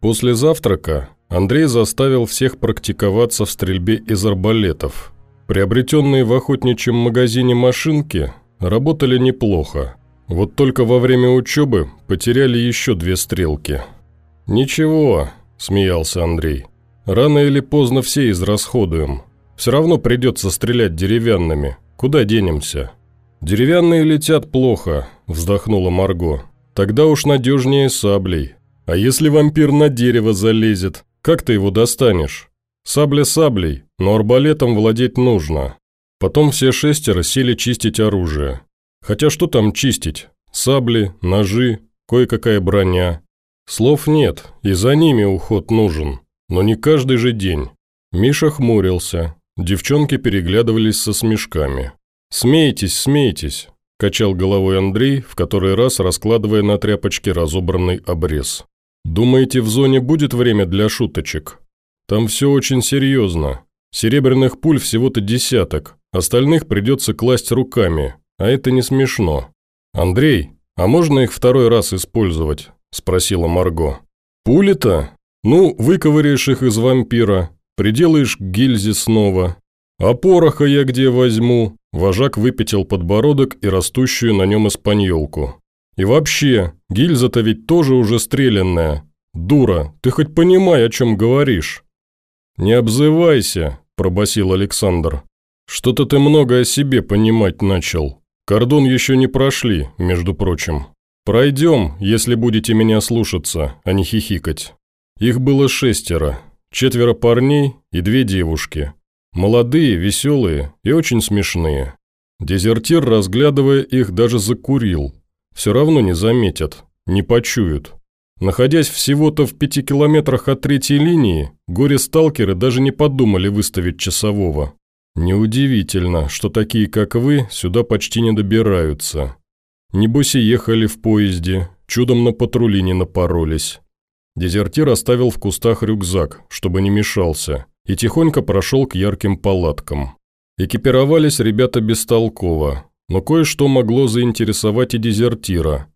После завтрака Андрей заставил всех практиковаться в стрельбе из арбалетов. Приобретенные в охотничьем магазине машинки работали неплохо. Вот только во время учебы потеряли еще две стрелки. «Ничего», – смеялся Андрей. «Рано или поздно все израсходуем. Все равно придется стрелять деревянными. Куда денемся?» «Деревянные летят плохо», – вздохнула Марго. «Тогда уж надежнее саблей. А если вампир на дерево залезет, как ты его достанешь? Сабля саблей, но арбалетом владеть нужно. Потом все шестеро сели чистить оружие. Хотя что там чистить? Сабли, ножи, кое-какая броня. Слов нет, и за ними уход нужен. Но не каждый же день. Миша хмурился. Девчонки переглядывались со смешками. «Смейтесь, смейтесь», – качал головой Андрей, в который раз раскладывая на тряпочке разобранный обрез. «Думаете, в зоне будет время для шуточек? Там все очень серьезно. Серебряных пуль всего-то десяток, остальных придется класть руками, а это не смешно. Андрей, а можно их второй раз использовать?» – спросила Марго. «Пули-то? Ну, выковыряешь их из вампира, приделаешь к гильзе снова. А пороха я где возьму?» Вожак выпятил подбородок и растущую на нем испаньолку. И вообще, гильза-то ведь тоже уже стрелянная. Дура, ты хоть понимай, о чем говоришь?» «Не обзывайся», – пробасил Александр. «Что-то ты много о себе понимать начал. Кордон еще не прошли, между прочим. Пройдем, если будете меня слушаться, а не хихикать». Их было шестеро, четверо парней и две девушки. Молодые, веселые и очень смешные. Дезертир, разглядывая их, даже закурил, все равно не заметят, не почуют. Находясь всего-то в пяти километрах от третьей линии, горе-сталкеры даже не подумали выставить часового. Неудивительно, что такие, как вы, сюда почти не добираются. Небось ехали в поезде, чудом на патрули не напоролись. Дезертир оставил в кустах рюкзак, чтобы не мешался, и тихонько прошел к ярким палаткам. Экипировались ребята бестолково, но кое-что могло заинтересовать и дезертира.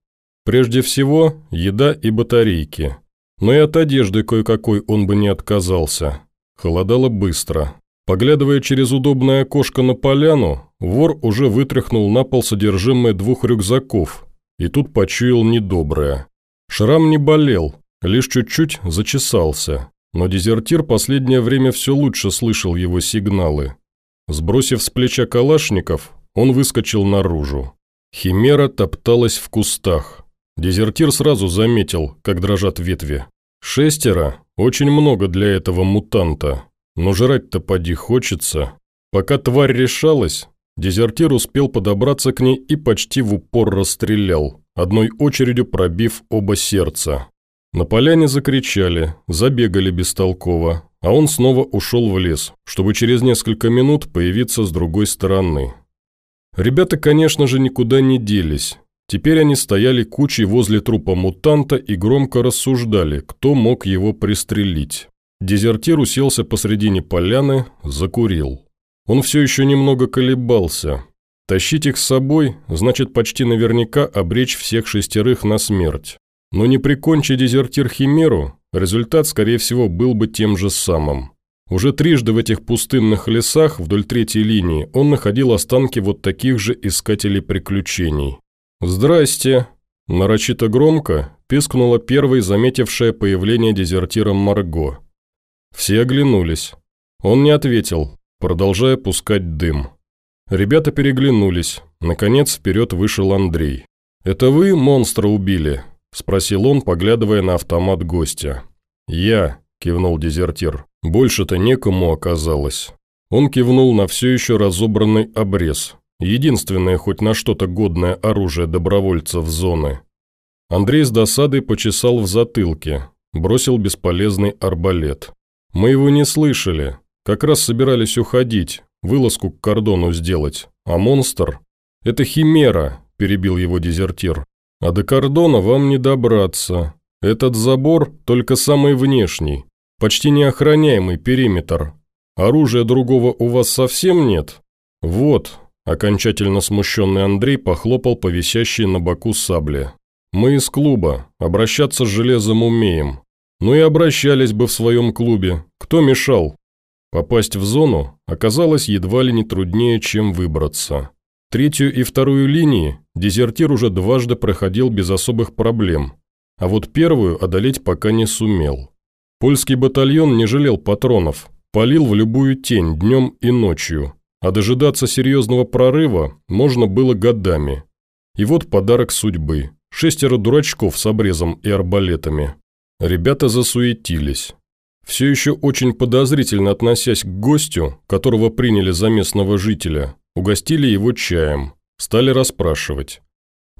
Прежде всего, еда и батарейки. Но и от одежды кое-какой он бы не отказался. Холодало быстро. Поглядывая через удобное окошко на поляну, вор уже вытряхнул на пол содержимое двух рюкзаков, и тут почуял недоброе. Шрам не болел, лишь чуть-чуть зачесался, но дезертир последнее время все лучше слышал его сигналы. Сбросив с плеча калашников, он выскочил наружу. Химера топталась в кустах. Дезертир сразу заметил, как дрожат ветви. Шестеро – очень много для этого мутанта. Но жрать-то поди хочется. Пока тварь решалась, дезертир успел подобраться к ней и почти в упор расстрелял, одной очередью пробив оба сердца. На поляне закричали, забегали бестолково, а он снова ушел в лес, чтобы через несколько минут появиться с другой стороны. Ребята, конечно же, никуда не делись. Теперь они стояли кучей возле трупа мутанта и громко рассуждали, кто мог его пристрелить. Дезертир уселся посредине поляны, закурил. Он все еще немного колебался. Тащить их с собой значит почти наверняка обречь всех шестерых на смерть. Но не прикончи дезертир Химеру, результат, скорее всего, был бы тем же самым. Уже трижды в этих пустынных лесах вдоль третьей линии он находил останки вот таких же искателей приключений. «Здрасте!» Нарочито громко пискнула первой заметившая появление дезертира Марго. Все оглянулись. Он не ответил, продолжая пускать дым. Ребята переглянулись. Наконец вперед вышел Андрей. «Это вы монстра убили?» – спросил он, поглядывая на автомат гостя. «Я», – кивнул дезертир. Больше-то некому оказалось. Он кивнул на все еще разобранный обрез. Единственное хоть на что-то годное оружие добровольцев зоны. Андрей с досадой почесал в затылке, бросил бесполезный арбалет. «Мы его не слышали. Как раз собирались уходить, вылазку к кордону сделать. А монстр? Это химера», – перебил его дезертир. «А до кордона вам не добраться. Этот забор только самый внешний. Почти неохраняемый периметр. Оружия другого у вас совсем нет? Вот, окончательно смущенный Андрей похлопал по висящей на боку сабле. Мы из клуба, обращаться с железом умеем. Ну и обращались бы в своем клубе. Кто мешал? Попасть в зону оказалось едва ли не труднее, чем выбраться. Третью и вторую линии дезертир уже дважды проходил без особых проблем, а вот первую одолеть пока не сумел. Польский батальон не жалел патронов, палил в любую тень днем и ночью, а дожидаться серьезного прорыва можно было годами. И вот подарок судьбы – шестеро дурачков с обрезом и арбалетами. Ребята засуетились. Все еще очень подозрительно относясь к гостю, которого приняли за местного жителя, угостили его чаем, стали расспрашивать.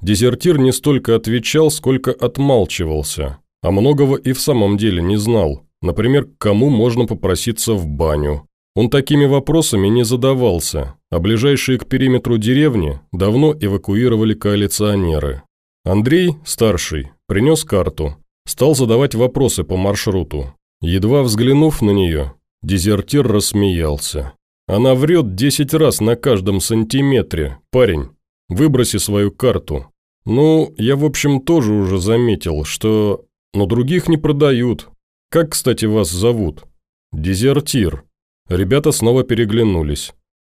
Дезертир не столько отвечал, сколько отмалчивался, а многого и в самом деле не знал, например, к кому можно попроситься в баню. Он такими вопросами не задавался, а ближайшие к периметру деревни давно эвакуировали коалиционеры. Андрей, старший, принес карту, стал задавать вопросы по маршруту. Едва взглянув на нее, дезертир рассмеялся. «Она врет десять раз на каждом сантиметре, парень. Выброси свою карту». «Ну, я, в общем, тоже уже заметил, что... Но других не продают. Как, кстати, вас зовут?» «Дезертир». Ребята снова переглянулись.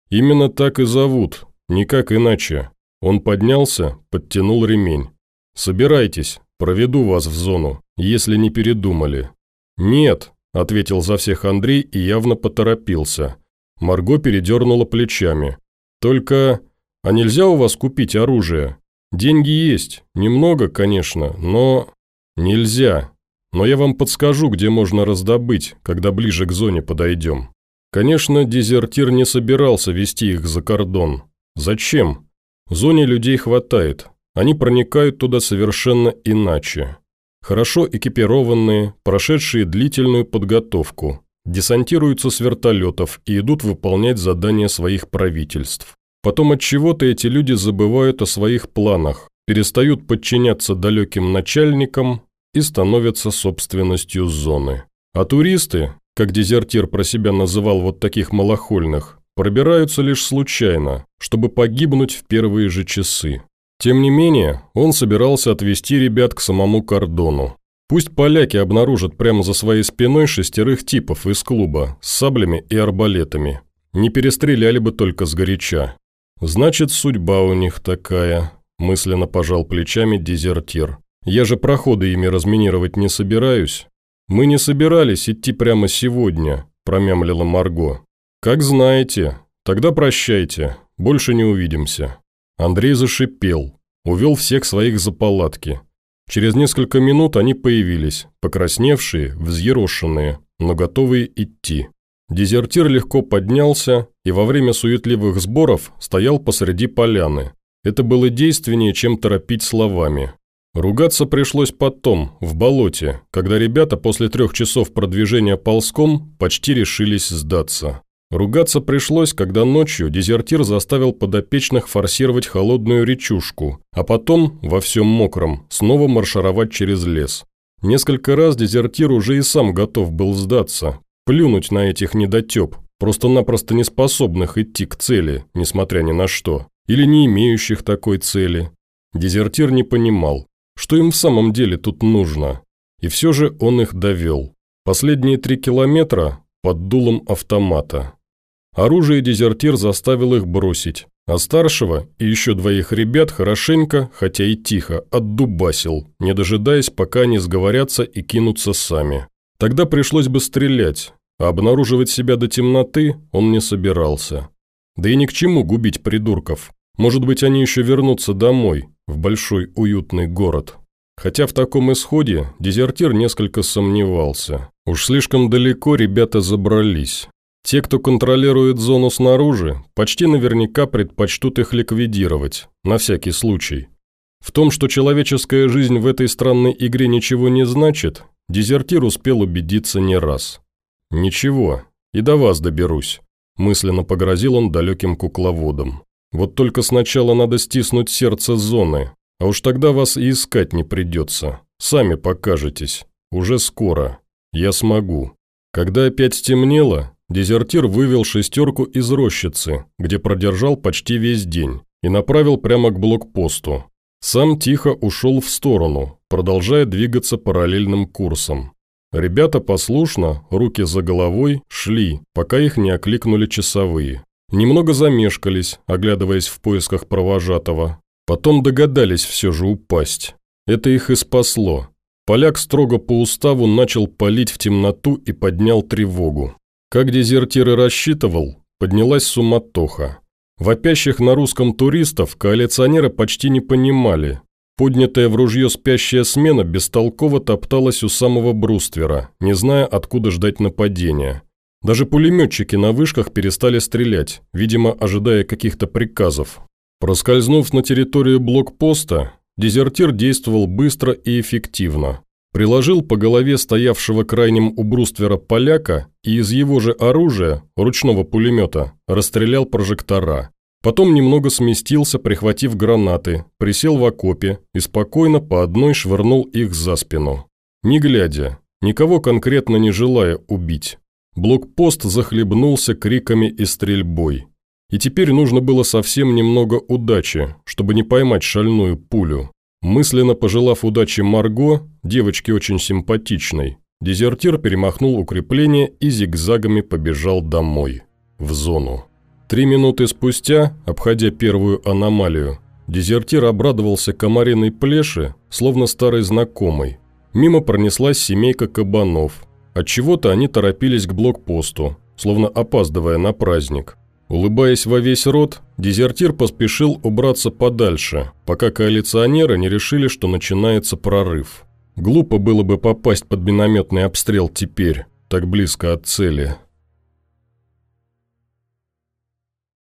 «Именно так и зовут, никак иначе». Он поднялся, подтянул ремень. «Собирайтесь, проведу вас в зону, если не передумали». «Нет», – ответил за всех Андрей и явно поторопился. Марго передернула плечами. «Только... А нельзя у вас купить оружие? Деньги есть, немного, конечно, но... Нельзя. Но я вам подскажу, где можно раздобыть, когда ближе к зоне подойдем». Конечно, дезертир не собирался вести их за кордон. Зачем? В зоне людей хватает. Они проникают туда совершенно иначе хорошо экипированные, прошедшие длительную подготовку, десантируются с вертолетов и идут выполнять задания своих правительств. Потом от чего-то эти люди забывают о своих планах, перестают подчиняться далеким начальникам и становятся собственностью зоны. А туристы, как дезертир про себя называл вот таких малохольных, пробираются лишь случайно, чтобы погибнуть в первые же часы. Тем не менее, он собирался отвести ребят к самому кордону. Пусть поляки обнаружат прямо за своей спиной шестерых типов из клуба с саблями и арбалетами. Не перестреляли бы только сгоряча. Значит, судьба у них такая, мысленно пожал плечами дезертир. Я же проходы ими разминировать не собираюсь. Мы не собирались идти прямо сегодня, промямлила Марго. Как знаете. Тогда прощайте, больше не увидимся. Андрей зашипел, увел всех своих за палатки. Через несколько минут они появились, покрасневшие, взъерошенные, но готовые идти. Дезертир легко поднялся и во время суетливых сборов стоял посреди поляны. Это было действеннее, чем торопить словами. Ругаться пришлось потом, в болоте, когда ребята после трех часов продвижения ползком почти решились сдаться. Ругаться пришлось, когда ночью дезертир заставил подопечных форсировать холодную речушку, а потом, во всем мокром, снова маршировать через лес. Несколько раз дезертир уже и сам готов был сдаться, плюнуть на этих недотеп, просто-напросто неспособных идти к цели, несмотря ни на что, или не имеющих такой цели. Дезертир не понимал, что им в самом деле тут нужно, и все же он их довел. Последние три километра под дулом автомата. Оружие дезертир заставил их бросить, а старшего и еще двоих ребят хорошенько, хотя и тихо, отдубасил, не дожидаясь, пока они сговорятся и кинутся сами. Тогда пришлось бы стрелять, а обнаруживать себя до темноты он не собирался. Да и ни к чему губить придурков. Может быть, они еще вернутся домой, в большой уютный город. Хотя в таком исходе дезертир несколько сомневался. Уж слишком далеко ребята забрались. Те, кто контролирует зону снаружи, почти наверняка предпочтут их ликвидировать, на всякий случай. В том, что человеческая жизнь в этой странной игре ничего не значит, дезертир успел убедиться не раз. «Ничего, и до вас доберусь», – мысленно погрозил он далеким кукловодом. «Вот только сначала надо стиснуть сердце зоны, а уж тогда вас и искать не придется. Сами покажетесь. Уже скоро. Я смогу». Когда опять стемнело, Дезертир вывел шестерку из рощицы, где продержал почти весь день, и направил прямо к блокпосту. Сам тихо ушел в сторону, продолжая двигаться параллельным курсом. Ребята послушно, руки за головой, шли, пока их не окликнули часовые. Немного замешкались, оглядываясь в поисках провожатого. Потом догадались все же упасть. Это их и спасло. Поляк строго по уставу начал палить в темноту и поднял тревогу. Как дезертир и рассчитывал, поднялась суматоха. Вопящих на русском туристов коалиционеры почти не понимали. Поднятая в ружье спящая смена бестолково топталась у самого бруствера, не зная, откуда ждать нападения. Даже пулеметчики на вышках перестали стрелять, видимо, ожидая каких-то приказов. Проскользнув на территорию блокпоста, Дезертир действовал быстро и эффективно. Приложил по голове стоявшего крайним у бруствера поляка и из его же оружия, ручного пулемета, расстрелял прожектора. Потом немного сместился, прихватив гранаты, присел в окопе и спокойно по одной швырнул их за спину. Не глядя, никого конкретно не желая убить. Блокпост захлебнулся криками и стрельбой. И теперь нужно было совсем немного удачи, чтобы не поймать шальную пулю. Мысленно пожелав удачи Марго, девочке очень симпатичной, дезертир перемахнул укрепление и зигзагами побежал домой, в зону. Три минуты спустя, обходя первую аномалию, дезертир обрадовался комариной плеше, словно старой знакомой. Мимо пронеслась семейка кабанов. Отчего-то они торопились к блокпосту, словно опаздывая на праздник. Улыбаясь во весь рот, дезертир поспешил убраться подальше, пока коалиционеры не решили, что начинается прорыв. Глупо было бы попасть под минометный обстрел теперь, так близко от цели.